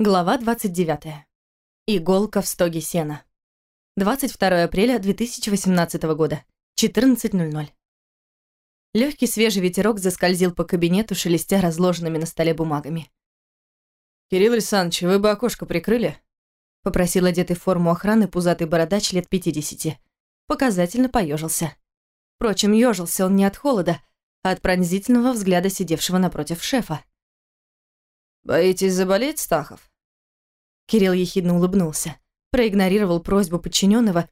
Глава 29. Иголка в стоге сена. 22 апреля 2018 года. 14.00. Легкий свежий ветерок заскользил по кабинету, шелестя разложенными на столе бумагами. «Кирилл Александрович, вы бы окошко прикрыли?» — попросил одетый в форму охраны пузатый бородач лет 50. Показательно поежился. Впрочем, ежился он не от холода, а от пронзительного взгляда сидевшего напротив шефа. «Боитесь заболеть, Стахов?» Кирилл ехидно улыбнулся, проигнорировал просьбу подчиненного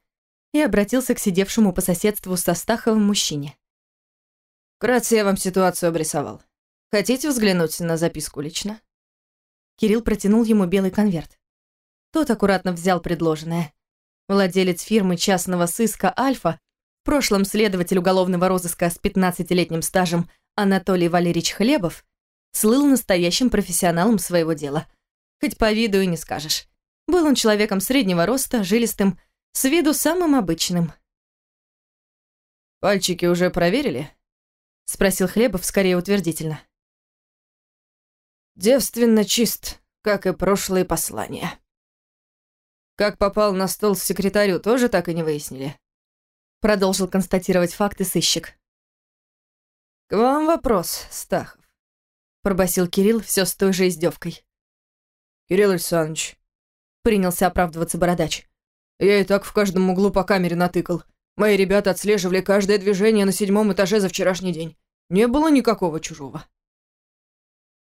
и обратился к сидевшему по соседству со Стаховым мужчине. «Вкратце я вам ситуацию обрисовал. Хотите взглянуть на записку лично?» Кирилл протянул ему белый конверт. Тот аккуратно взял предложенное. Владелец фирмы частного сыска «Альфа», в прошлом следователь уголовного розыска с 15-летним стажем Анатолий Валерьевич Хлебов, слыл настоящим профессионалом своего дела. Хоть по виду и не скажешь. Был он человеком среднего роста, жилистым, с виду самым обычным. «Пальчики уже проверили?» — спросил Хлебов скорее утвердительно. «Девственно чист, как и прошлые послания». «Как попал на стол секретарю, тоже так и не выяснили?» Продолжил констатировать факты сыщик. «К вам вопрос, Стахов пробасил Кирилл все с той же издевкой. «Кирилл Александрович», — принялся оправдываться бородач. «Я и так в каждом углу по камере натыкал. Мои ребята отслеживали каждое движение на седьмом этаже за вчерашний день. Не было никакого чужого».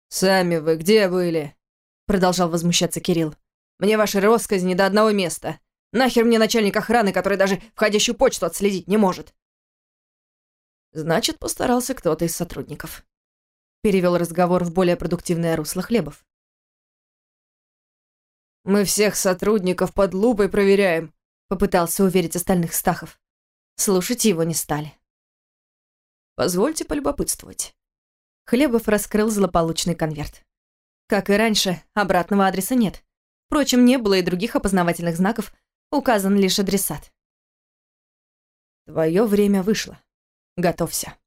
«Сами вы где были?» — продолжал возмущаться Кирилл. «Мне ваши россказни до одного места. Нахер мне начальник охраны, который даже входящую почту отследить не может?» Значит, постарался кто-то из сотрудников перевел разговор в более продуктивное русло Хлебов. «Мы всех сотрудников под лупой проверяем», — попытался уверить остальных Стахов. Слушать его не стали. «Позвольте полюбопытствовать». Хлебов раскрыл злополучный конверт. Как и раньше, обратного адреса нет. Впрочем, не было и других опознавательных знаков, указан лишь адресат. «Твое время вышло. Готовься».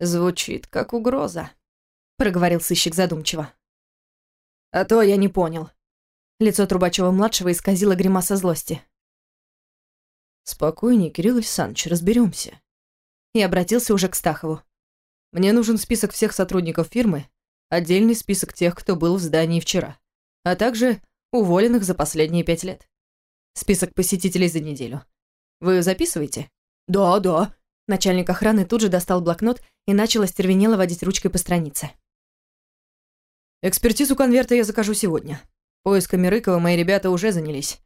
«Звучит как угроза», — проговорил сыщик задумчиво. «А то я не понял». Лицо Трубачева-младшего исказило гримаса злости. «Спокойнее, Кирилл Александрович, разберемся. И обратился уже к Стахову. «Мне нужен список всех сотрудников фирмы, отдельный список тех, кто был в здании вчера, а также уволенных за последние пять лет. Список посетителей за неделю. Вы записываете?» «Да, да», Начальник охраны тут же достал блокнот и начал остервенело водить ручкой по странице. «Экспертизу конверта я закажу сегодня. Поисками Рыкова мои ребята уже занялись.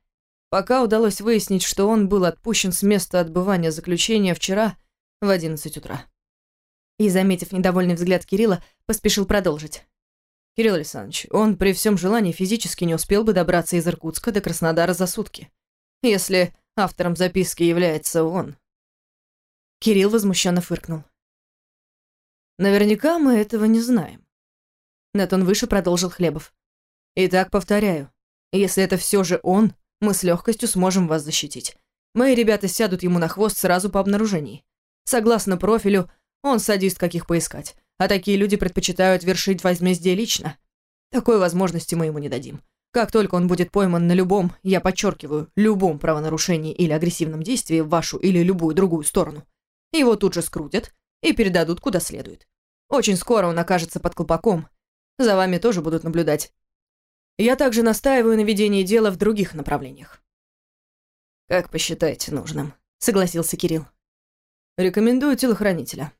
Пока удалось выяснить, что он был отпущен с места отбывания заключения вчера в 11 утра». И, заметив недовольный взгляд Кирилла, поспешил продолжить. «Кирилл Александрович, он при всем желании физически не успел бы добраться из Иркутска до Краснодара за сутки. Если автором записки является он». Кирилл возмущенно фыркнул. «Наверняка мы этого не знаем». На тон выше продолжил Хлебов. «Итак, повторяю, если это все же он, мы с легкостью сможем вас защитить. Мои ребята сядут ему на хвост сразу по обнаружении. Согласно профилю, он садист, каких поискать, а такие люди предпочитают вершить возмездие лично. Такой возможности мы ему не дадим. Как только он будет пойман на любом, я подчеркиваю, любом правонарушении или агрессивном действии в вашу или любую другую сторону, его тут же скрутят и передадут куда следует. Очень скоро он окажется под колпаком. За вами тоже будут наблюдать. Я также настаиваю на ведении дела в других направлениях. Как посчитаете нужным, согласился Кирилл. Рекомендую телохранителя.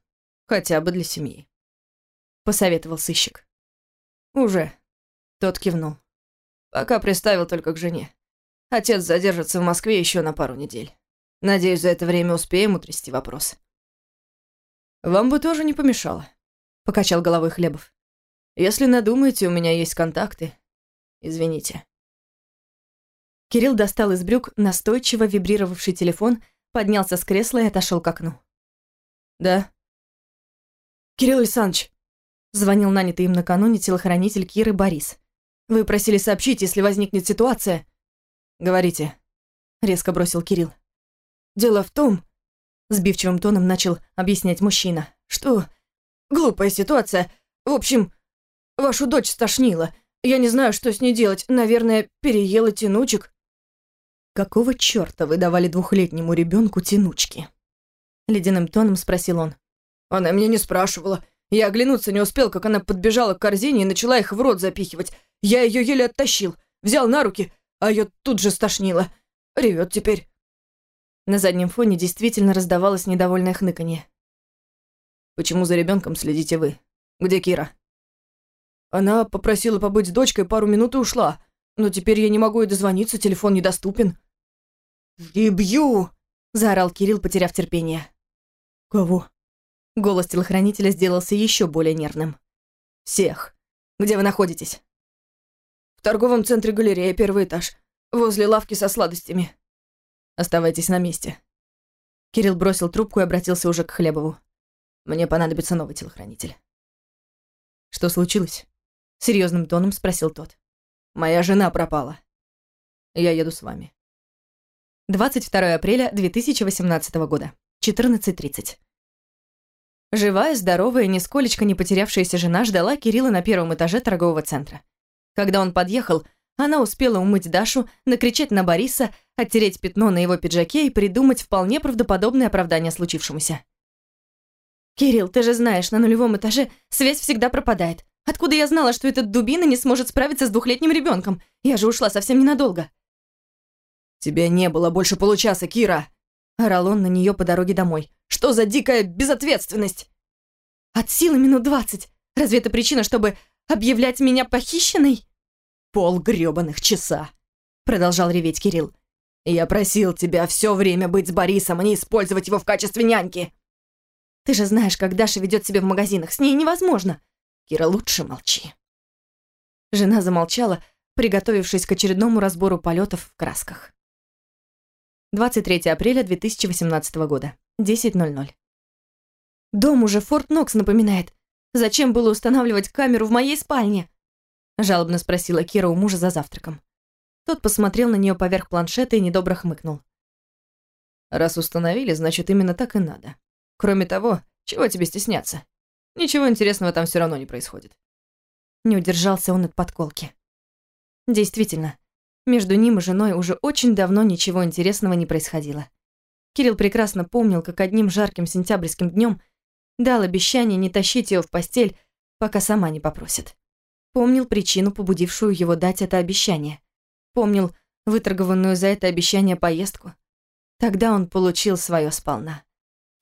Хотя бы для семьи. Посоветовал сыщик. Уже. Тот кивнул. Пока приставил только к жене. Отец задержится в Москве еще на пару недель. Надеюсь, за это время успеем утрясти вопрос. «Вам бы тоже не помешало», — покачал головой Хлебов. «Если надумаете, у меня есть контакты. Извините». Кирилл достал из брюк настойчиво вибрировавший телефон, поднялся с кресла и отошел к окну. «Да». «Кирилл Александрович», — звонил нанятый им накануне телохранитель Киры Борис. «Вы просили сообщить, если возникнет ситуация». «Говорите», — резко бросил Кирилл. «Дело в том...» Сбивчивым тоном начал объяснять мужчина. «Что... Глупая ситуация. В общем, вашу дочь стошнило. Я не знаю, что с ней делать. Наверное, переела тянучек». «Какого чёрта вы давали двухлетнему ребенку тянучки?» Ледяным тоном спросил он. Она меня не спрашивала. Я оглянуться не успел, как она подбежала к корзине и начала их в рот запихивать. Я ее еле оттащил, взял на руки, а ее тут же стошнило. Ревет теперь. На заднем фоне действительно раздавалось недовольное хныканье. «Почему за ребенком следите вы? Где Кира?» Она попросила побыть с дочкой пару минут и ушла. Но теперь я не могу ей дозвониться, телефон недоступен. «Прибью!» – заорал Кирилл, потеряв терпение. «Кого?» Голос телохранителя сделался еще более нервным. «Всех. Где вы находитесь?» «В торговом центре галерея, первый этаж. Возле лавки со сладостями. Оставайтесь на месте». Кирилл бросил трубку и обратился уже к Хлебову. «Мне понадобится новый телохранитель». «Что случилось?» Серьезным тоном спросил тот. «Моя жена пропала. Я еду с вами». 22 апреля 2018 года, 14.30. Живая, здоровая, нисколечко не потерявшаяся жена ждала Кирилла на первом этаже торгового центра. Когда он подъехал, она успела умыть Дашу, накричать на Бориса, оттереть пятно на его пиджаке и придумать вполне правдоподобное оправдание случившемуся. «Кирилл, ты же знаешь, на нулевом этаже связь всегда пропадает. Откуда я знала, что этот дубина не сможет справиться с двухлетним ребенком? Я же ушла совсем ненадолго». «Тебя не было больше получаса, Кира!» Орал он на нее по дороге домой. «Что за дикая безответственность?» «От силы минут двадцать. Разве это причина, чтобы объявлять меня похищенной?» «Пол грёбаных часа!» Продолжал реветь Кирилл. «Я просил тебя все время быть с Борисом, а не использовать его в качестве няньки!» «Ты же знаешь, как Даша ведет себя в магазинах. С ней невозможно. Кира, лучше молчи». Жена замолчала, приготовившись к очередному разбору полетов в красках. 23 апреля 2018 года, 10.00. «Дом уже Форт Нокс напоминает. Зачем было устанавливать камеру в моей спальне?» Жалобно спросила Кира у мужа за завтраком. Тот посмотрел на нее поверх планшета и недобро хмыкнул. «Раз установили, значит, именно так и надо. Кроме того, чего тебе стесняться? Ничего интересного там все равно не происходит». Не удержался он от подколки. Действительно, между ним и женой уже очень давно ничего интересного не происходило. Кирилл прекрасно помнил, как одним жарким сентябрьским днем дал обещание не тащить ее в постель, пока сама не попросит. Помнил причину, побудившую его дать это обещание. Помнил выторгованную за это обещание поездку. Тогда он получил свое сполна.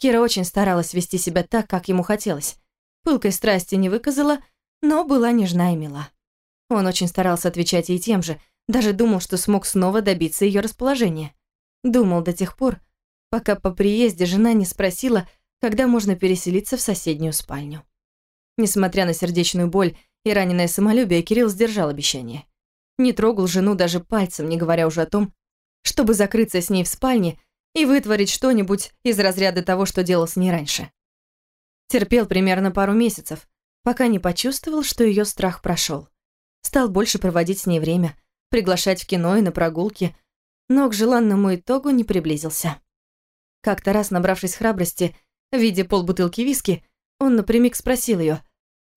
Кира очень старалась вести себя так, как ему хотелось. Пылкой страсти не выказала, но была нежна и мила. Он очень старался отвечать ей тем же, даже думал, что смог снова добиться ее расположения. Думал до тех пор, пока по приезде жена не спросила, когда можно переселиться в соседнюю спальню. Несмотря на сердечную боль и раненое самолюбие, Кирилл сдержал обещание. Не трогал жену даже пальцем, не говоря уже о том, чтобы закрыться с ней в спальне и вытворить что-нибудь из разряда того, что делал с ней раньше. Терпел примерно пару месяцев, пока не почувствовал, что ее страх прошел. Стал больше проводить с ней время – приглашать в кино и на прогулки, но к желанному итогу не приблизился. Как-то раз, набравшись храбрости, в виде полбутылки виски, он напрямик спросил ее,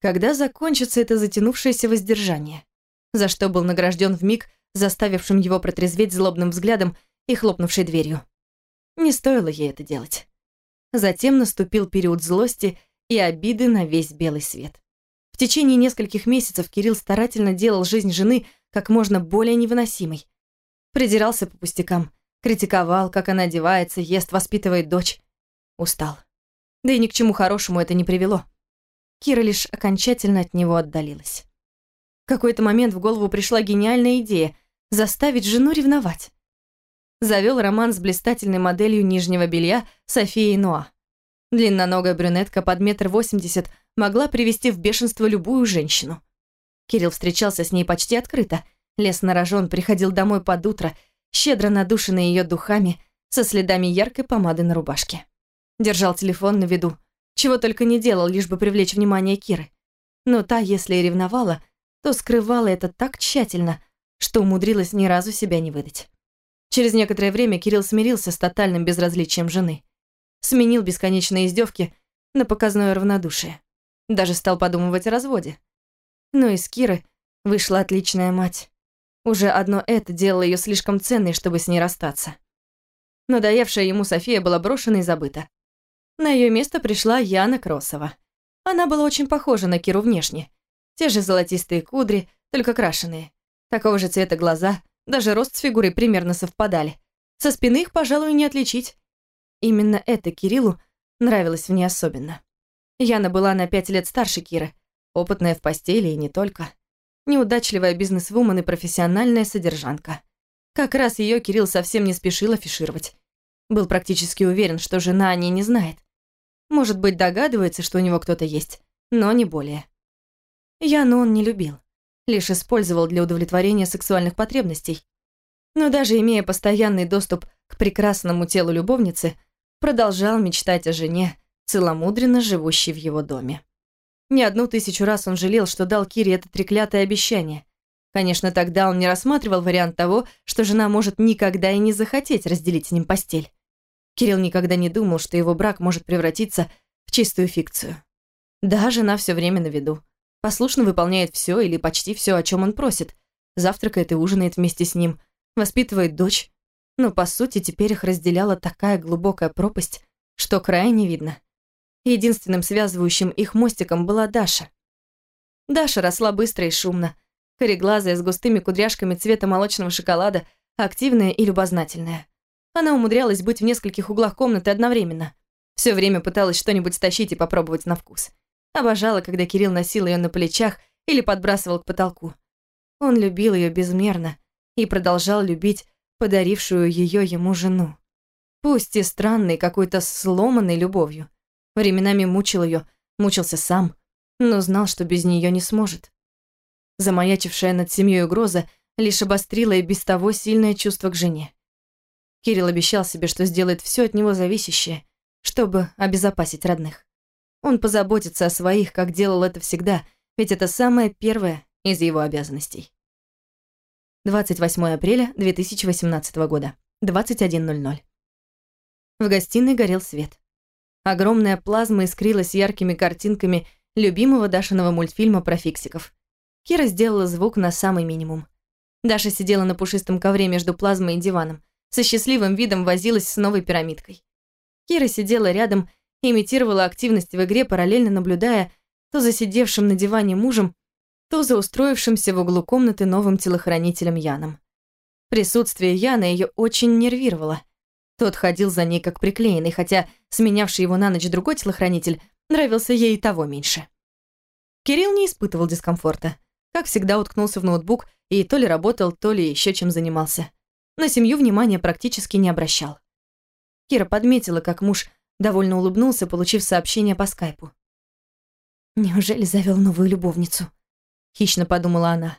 когда закончится это затянувшееся воздержание, за что был награжден в миг, заставившим его протрезветь злобным взглядом и хлопнувшей дверью. Не стоило ей это делать. Затем наступил период злости и обиды на весь белый свет. В течение нескольких месяцев Кирилл старательно делал жизнь жены как можно более невыносимой. Придирался по пустякам, критиковал, как она одевается, ест, воспитывает дочь. Устал. Да и ни к чему хорошему это не привело. Кира лишь окончательно от него отдалилась. В какой-то момент в голову пришла гениальная идея – заставить жену ревновать. Завел роман с блистательной моделью нижнего белья Софией Ноа. Длинноногая брюнетка под метр восемьдесят могла привести в бешенство любую женщину. Кирилл встречался с ней почти открыто. Лес на рожон, приходил домой под утро, щедро надушенный ее духами, со следами яркой помады на рубашке. Держал телефон на виду. Чего только не делал, лишь бы привлечь внимание Киры. Но та, если и ревновала, то скрывала это так тщательно, что умудрилась ни разу себя не выдать. Через некоторое время Кирилл смирился с тотальным безразличием жены. Сменил бесконечные издевки на показное равнодушие. Даже стал подумывать о разводе. Но из Киры Вышла отличная мать. Уже одно это делало ее слишком ценной, чтобы с ней расстаться. Надоевшая ему София была брошена и забыта. На ее место пришла Яна Кросова. Она была очень похожа на Киру внешне. Те же золотистые кудри, только крашеные. Такого же цвета глаза, даже рост с фигурой примерно совпадали. Со спины их, пожалуй, не отличить. Именно это Кириллу нравилось в ней особенно. Яна была на пять лет старше Киры, опытная в постели и не только. Неудачливая бизнесвумен и профессиональная содержанка. Как раз ее Кирилл совсем не спешил афишировать. Был практически уверен, что жена о ней не знает. Может быть, догадывается, что у него кто-то есть, но не более. Яну он не любил, лишь использовал для удовлетворения сексуальных потребностей. Но даже имея постоянный доступ к прекрасному телу любовницы, продолжал мечтать о жене, целомудренно живущей в его доме. Не одну тысячу раз он жалел, что дал Кире это треклятое обещание. Конечно, тогда он не рассматривал вариант того, что жена может никогда и не захотеть разделить с ним постель. Кирилл никогда не думал, что его брак может превратиться в чистую фикцию. Да, жена все время на виду. Послушно выполняет все или почти все, о чем он просит. Завтракает и ужинает вместе с ним. Воспитывает дочь. Но, по сути, теперь их разделяла такая глубокая пропасть, что края не видно. Единственным связывающим их мостиком была Даша. Даша росла быстро и шумно. Кореглазая, с густыми кудряшками цвета молочного шоколада, активная и любознательная. Она умудрялась быть в нескольких углах комнаты одновременно. Все время пыталась что-нибудь стащить и попробовать на вкус. Обожала, когда Кирилл носил ее на плечах или подбрасывал к потолку. Он любил ее безмерно и продолжал любить подарившую ее ему жену. Пусть и странной, какой-то сломанной любовью. Временами мучил ее, мучился сам, но знал, что без нее не сможет. Замаячившая над семьей угроза лишь обострила и без того сильное чувство к жене. Кирилл обещал себе, что сделает все от него зависящее, чтобы обезопасить родных. Он позаботится о своих, как делал это всегда, ведь это самое первое из его обязанностей. 28 апреля 2018 года, 21.00. В гостиной горел свет. Огромная плазма искрилась яркими картинками любимого Дашиного мультфильма про фиксиков. Кира сделала звук на самый минимум. Даша сидела на пушистом ковре между плазмой и диваном, со счастливым видом возилась с новой пирамидкой. Кира сидела рядом, имитировала активность в игре, параллельно наблюдая то за сидевшим на диване мужем, то за устроившимся в углу комнаты новым телохранителем Яном. Присутствие Яна ее очень нервировало – тот ходил за ней как приклеенный, хотя сменявший его на ночь другой телохранитель нравился ей и того меньше. Кирилл не испытывал дискомфорта. Как всегда уткнулся в ноутбук и то ли работал, то ли еще чем занимался. На семью внимания практически не обращал. Кира подметила, как муж довольно улыбнулся, получив сообщение по скайпу. «Неужели завел новую любовницу?» — хищно подумала она.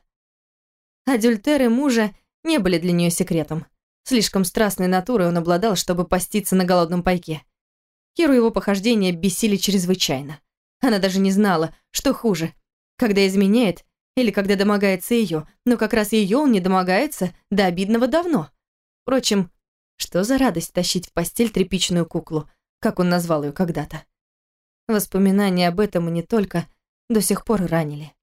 Адюльтеры мужа не были для нее секретом. Слишком страстной натурой он обладал, чтобы поститься на голодном пайке. Киру его похождения бесили чрезвычайно. Она даже не знала, что хуже, когда изменяет или когда домогается ее, но как раз ее он не домогается до обидного давно. Впрочем, что за радость тащить в постель тряпичную куклу, как он назвал ее когда-то. Воспоминания об этом и не только до сих пор ранили.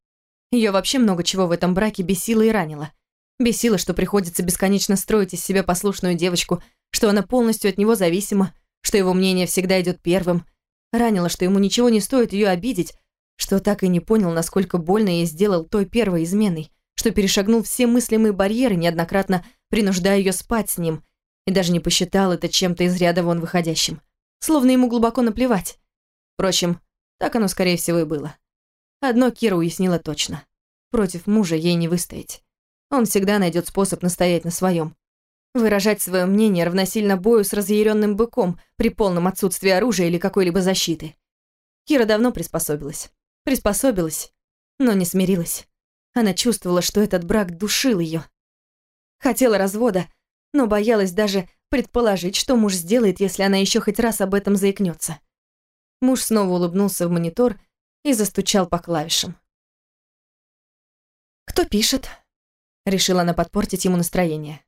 Ее вообще много чего в этом браке бесило и ранило. Бесило, что приходится бесконечно строить из себя послушную девочку, что она полностью от него зависима, что его мнение всегда идет первым. Ранило, что ему ничего не стоит ее обидеть, что так и не понял, насколько больно ей сделал той первой изменой, что перешагнул все мыслимые барьеры, неоднократно принуждая ее спать с ним, и даже не посчитал это чем-то из ряда вон выходящим. Словно ему глубоко наплевать. Впрочем, так оно, скорее всего, и было. Одно Кира уяснила точно. Против мужа ей не выстоять. Он всегда найдет способ настоять на своем. Выражать свое мнение равносильно бою с разъяренным быком при полном отсутствии оружия или какой-либо защиты. Кира давно приспособилась. Приспособилась, но не смирилась. Она чувствовала, что этот брак душил ее. Хотела развода, но боялась даже предположить, что муж сделает, если она еще хоть раз об этом заикнется. Муж снова улыбнулся в монитор и застучал по клавишам. «Кто пишет?» Решила она подпортить ему настроение.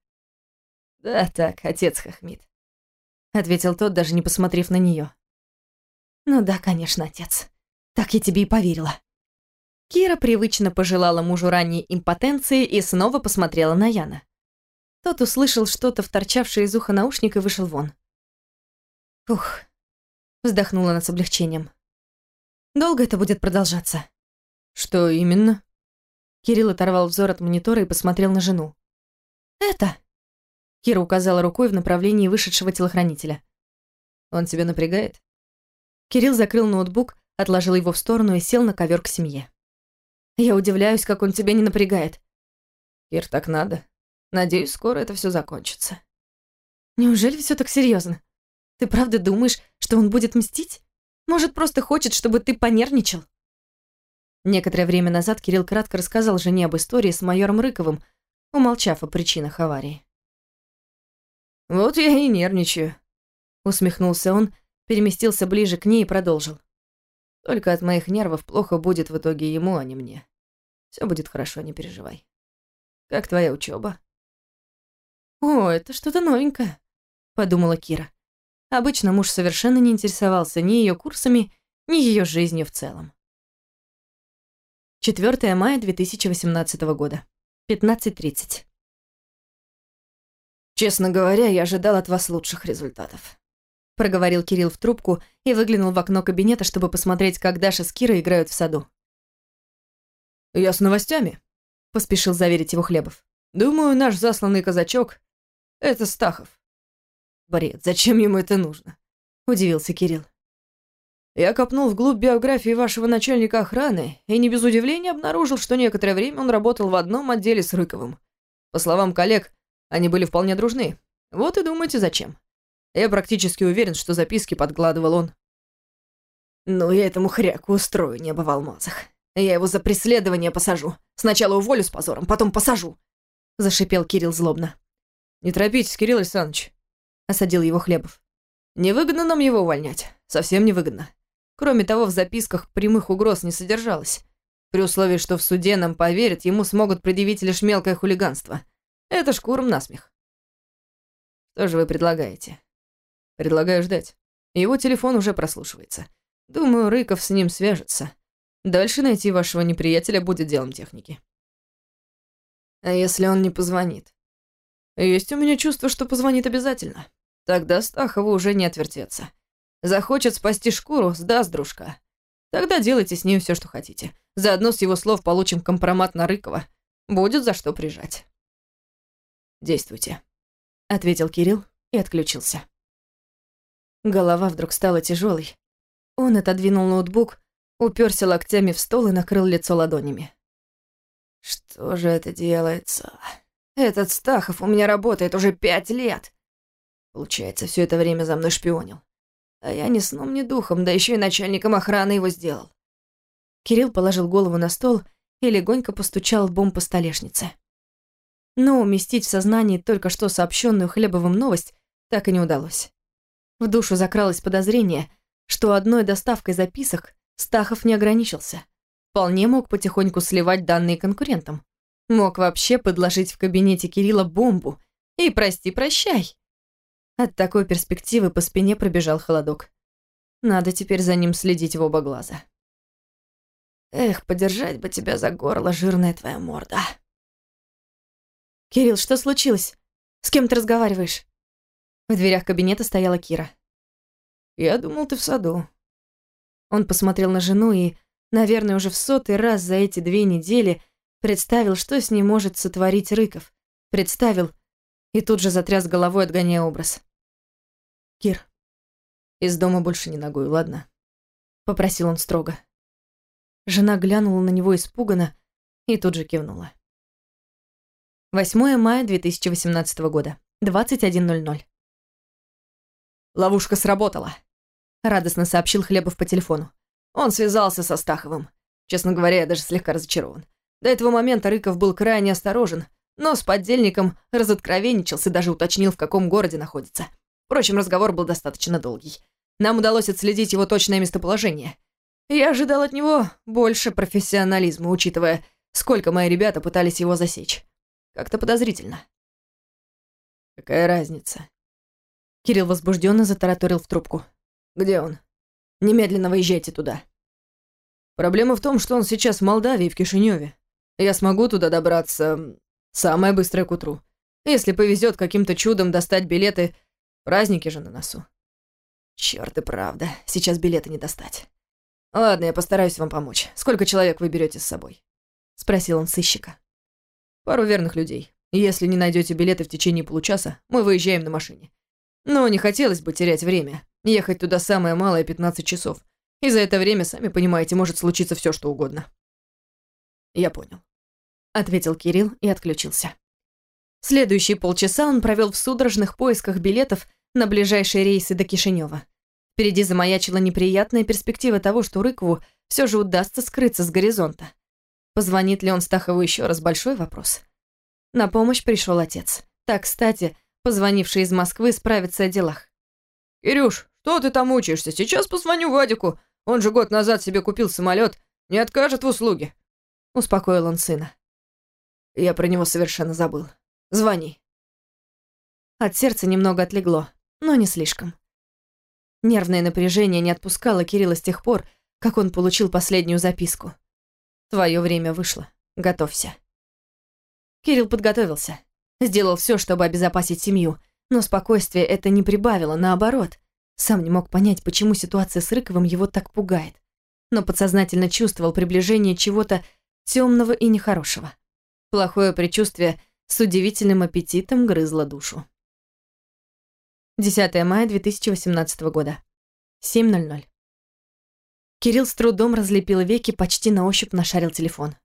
«Да так, отец Хахмид», — ответил тот, даже не посмотрев на нее. «Ну да, конечно, отец. Так я тебе и поверила». Кира привычно пожелала мужу ранней импотенции и снова посмотрела на Яна. Тот услышал что-то, вторчавшее из уха наушника, и вышел вон. «Ух», — вздохнула она с облегчением. «Долго это будет продолжаться?» «Что именно?» Кирилл оторвал взор от монитора и посмотрел на жену. «Это!» Кира указала рукой в направлении вышедшего телохранителя. «Он тебя напрягает?» Кирилл закрыл ноутбук, отложил его в сторону и сел на ковер к семье. «Я удивляюсь, как он тебя не напрягает». «Кир, так надо. Надеюсь, скоро это все закончится». «Неужели все так серьезно? Ты правда думаешь, что он будет мстить? Может, просто хочет, чтобы ты понервничал?» Некоторое время назад Кирилл кратко рассказал жене об истории с майором Рыковым, умолчав о причинах аварии. «Вот я и нервничаю», — усмехнулся он, переместился ближе к ней и продолжил. «Только от моих нервов плохо будет в итоге ему, а не мне. Все будет хорошо, не переживай. Как твоя учеба? «О, это что-то новенькое», — подумала Кира. Обычно муж совершенно не интересовался ни ее курсами, ни ее жизнью в целом. 4 мая 2018 года. 15.30. «Честно говоря, я ожидал от вас лучших результатов», — проговорил Кирилл в трубку и выглянул в окно кабинета, чтобы посмотреть, как Даша с Кирой играют в саду. «Я с новостями», — поспешил заверить его Хлебов. «Думаю, наш засланный казачок — это Стахов». «Бред, зачем ему это нужно?» — удивился Кирилл. Я копнул вглубь биографии вашего начальника охраны и не без удивления обнаружил, что некоторое время он работал в одном отделе с Рыковым. По словам коллег, они были вполне дружны. Вот и думайте, зачем. Я практически уверен, что записки подкладывал он. Ну, я этому хряку устрою небо в алмазах. Я его за преследование посажу. Сначала уволю с позором, потом посажу. Зашипел Кирилл злобно. Не торопитесь, Кирилл Александрович. Осадил его Хлебов. Невыгодно нам его увольнять. Совсем невыгодно. Кроме того, в записках прямых угроз не содержалось. При условии, что в суде нам поверят, ему смогут предъявить лишь мелкое хулиганство. Это шкуром насмех. Что же вы предлагаете? Предлагаю ждать. Его телефон уже прослушивается. Думаю, Рыков с ним свяжется. Дальше найти вашего неприятеля будет делом техники. А если он не позвонит? Есть у меня чувство, что позвонит обязательно. Тогда Стахову уже не отвертеться. Захочет спасти шкуру, сдаст дружка. Тогда делайте с ним все, что хотите. Заодно с его слов получим компромат на Рыкова. Будет за что прижать. Действуйте, ответил Кирилл и отключился. Голова вдруг стала тяжелой. Он отодвинул ноутбук, уперся локтями в стол и накрыл лицо ладонями. Что же это делается? Этот Стахов у меня работает уже пять лет. Получается, все это время за мной шпионил. А я ни сном, ни духом, да еще и начальником охраны его сделал. Кирилл положил голову на стол и легонько постучал лбом по столешнице. Но уместить в сознании только что сообщенную Хлебовым новость так и не удалось. В душу закралось подозрение, что одной доставкой записок Стахов не ограничился. Вполне мог потихоньку сливать данные конкурентам. Мог вообще подложить в кабинете Кирилла бомбу. И прости-прощай. От такой перспективы по спине пробежал холодок. Надо теперь за ним следить в оба глаза. Эх, подержать бы тебя за горло, жирная твоя морда. Кирилл, что случилось? С кем ты разговариваешь? В дверях кабинета стояла Кира. Я думал, ты в саду. Он посмотрел на жену и, наверное, уже в сотый раз за эти две недели представил, что с ней может сотворить Рыков. Представил и тут же затряс головой, отгоняя образ. «Кир, из дома больше не ногой, ладно?» — попросил он строго. Жена глянула на него испуганно и тут же кивнула. 8 мая 2018 года, 21.00. «Ловушка сработала», — радостно сообщил Хлебов по телефону. Он связался со Стаховым. Честно говоря, я даже слегка разочарован. До этого момента Рыков был крайне осторожен, но с поддельником разоткровенничался даже уточнил, в каком городе находится. Впрочем, разговор был достаточно долгий. Нам удалось отследить его точное местоположение. Я ожидал от него больше профессионализма, учитывая, сколько мои ребята пытались его засечь. Как-то подозрительно. Какая разница? Кирилл возбужденно затараторил в трубку. Где он? Немедленно выезжайте туда. Проблема в том, что он сейчас в Молдавии, в Кишиневе. Я смогу туда добраться самое быстрое к утру. Если повезет каким-то чудом достать билеты, праздники же на носу. Черт и правда, сейчас билеты не достать. Ладно, я постараюсь вам помочь. Сколько человек вы берете с собой? Спросил он сыщика. Пару верных людей. Если не найдете билеты в течение получаса, мы выезжаем на машине. Но не хотелось бы терять время. Ехать туда самое малое 15 часов. И за это время, сами понимаете, может случиться все, что угодно. Я понял. Ответил Кирилл и отключился. Следующие полчаса он провел в судорожных поисках билетов на ближайшие рейсы до Кишинева. Впереди замаячила неприятная перспектива того, что Рыкову все же удастся скрыться с горизонта. Позвонит ли он Стахову еще раз, большой вопрос. На помощь пришел отец. Так, кстати, позвонивший из Москвы справиться о делах. «Кирюш, что ты там учишься? Сейчас позвоню Вадику. Он же год назад себе купил самолет. Не откажет в услуге». Успокоил он сына. Я про него совершенно забыл. Звони. От сердца немного отлегло, но не слишком. Нервное напряжение не отпускало Кирилла с тех пор, как он получил последнюю записку. Твое время вышло. Готовься. Кирилл подготовился. Сделал все, чтобы обезопасить семью, но спокойствие это не прибавило, наоборот. Сам не мог понять, почему ситуация с Рыковым его так пугает. Но подсознательно чувствовал приближение чего-то темного и нехорошего. Плохое предчувствие с удивительным аппетитом грызло душу. 10 мая 2018 года. 7.00. Кирилл с трудом разлепил веки, почти на ощупь нашарил телефон.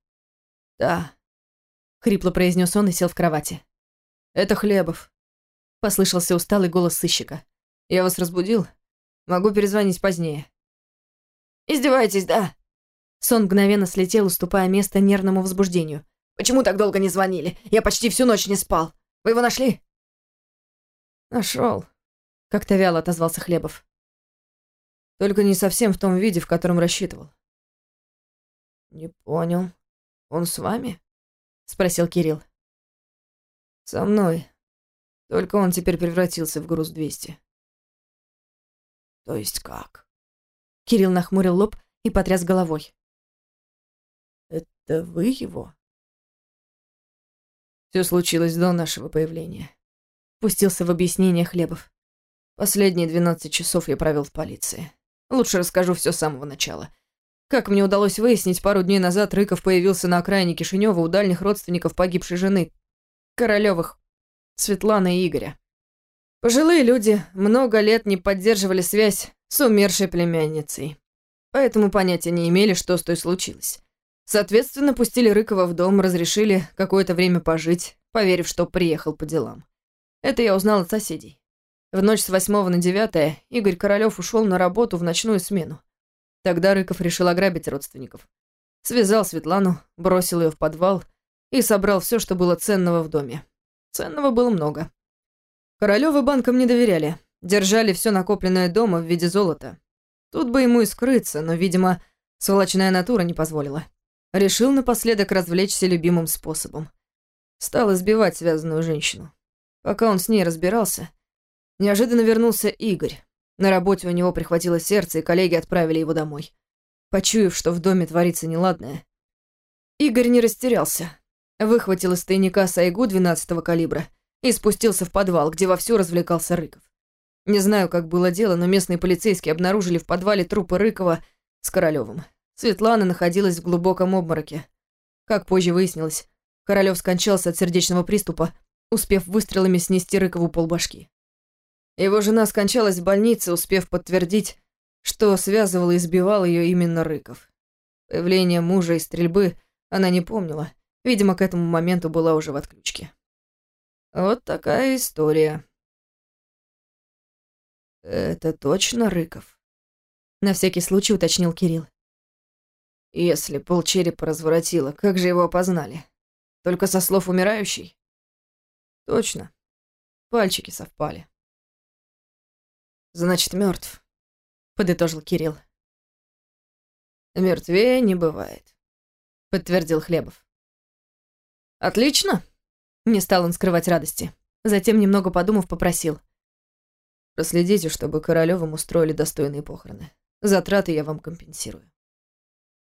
«Да», — хрипло произнес он и сел в кровати. «Это Хлебов», — послышался усталый голос сыщика. «Я вас разбудил? Могу перезвонить позднее». «Издеваетесь, да?» Сон мгновенно слетел, уступая место нервному возбуждению. «Почему так долго не звонили? Я почти всю ночь не спал. Вы его нашли?» Нашел, как-то вяло отозвался Хлебов. «Только не совсем в том виде, в котором рассчитывал». «Не понял. Он с вами?» спросил Кирилл. Со мной. Только он теперь превратился в груз 200. То есть как? Кирилл нахмурил лоб и потряс головой. Это вы его? Все случилось до нашего появления. Пустился в объяснение Хлебов. Последние 12 часов я провел в полиции. Лучше расскажу все с самого начала. Как мне удалось выяснить, пару дней назад Рыков появился на окраине Кишинева у дальних родственников погибшей жены, Королёвых, Светланы и Игоря. Пожилые люди много лет не поддерживали связь с умершей племянницей, поэтому понятия не имели, что с той случилось. Соответственно, пустили Рыкова в дом, разрешили какое-то время пожить, поверив, что приехал по делам. Это я узнал от соседей. В ночь с 8 на 9 Игорь Королёв ушел на работу в ночную смену. Тогда Рыков решил ограбить родственников. Связал Светлану, бросил ее в подвал и собрал все, что было ценного в доме. Ценного было много. Королёвы банкам не доверяли, держали все накопленное дома в виде золота. Тут бы ему и скрыться, но, видимо, сволочная натура не позволила. Решил напоследок развлечься любимым способом. Стал избивать связанную женщину. Пока он с ней разбирался, неожиданно вернулся Игорь. На работе у него прихватило сердце, и коллеги отправили его домой. Почуяв, что в доме творится неладное, Игорь не растерялся. Выхватил из тайника сайгу 12-го калибра и спустился в подвал, где вовсю развлекался Рыков. Не знаю, как было дело, но местные полицейские обнаружили в подвале трупы Рыкова с Королёвым. Светлана находилась в глубоком обмороке. Как позже выяснилось, Королёв скончался от сердечного приступа, успев выстрелами снести Рыкову полбашки. Его жена скончалась в больнице, успев подтвердить, что связывал и избивал ее именно Рыков. Появление мужа и стрельбы она не помнила. Видимо, к этому моменту была уже в отключке. Вот такая история. Это точно Рыков? На всякий случай уточнил Кирилл. Если полчерепа разворотило, как же его опознали? Только со слов умирающей? Точно. Пальчики совпали. Значит, мертв, подытожил Кирилл. Мертвее не бывает, подтвердил Хлебов. Отлично, не стал он скрывать радости. Затем, немного подумав, попросил. Проследите, чтобы Королёвым устроили достойные похороны. Затраты я вам компенсирую.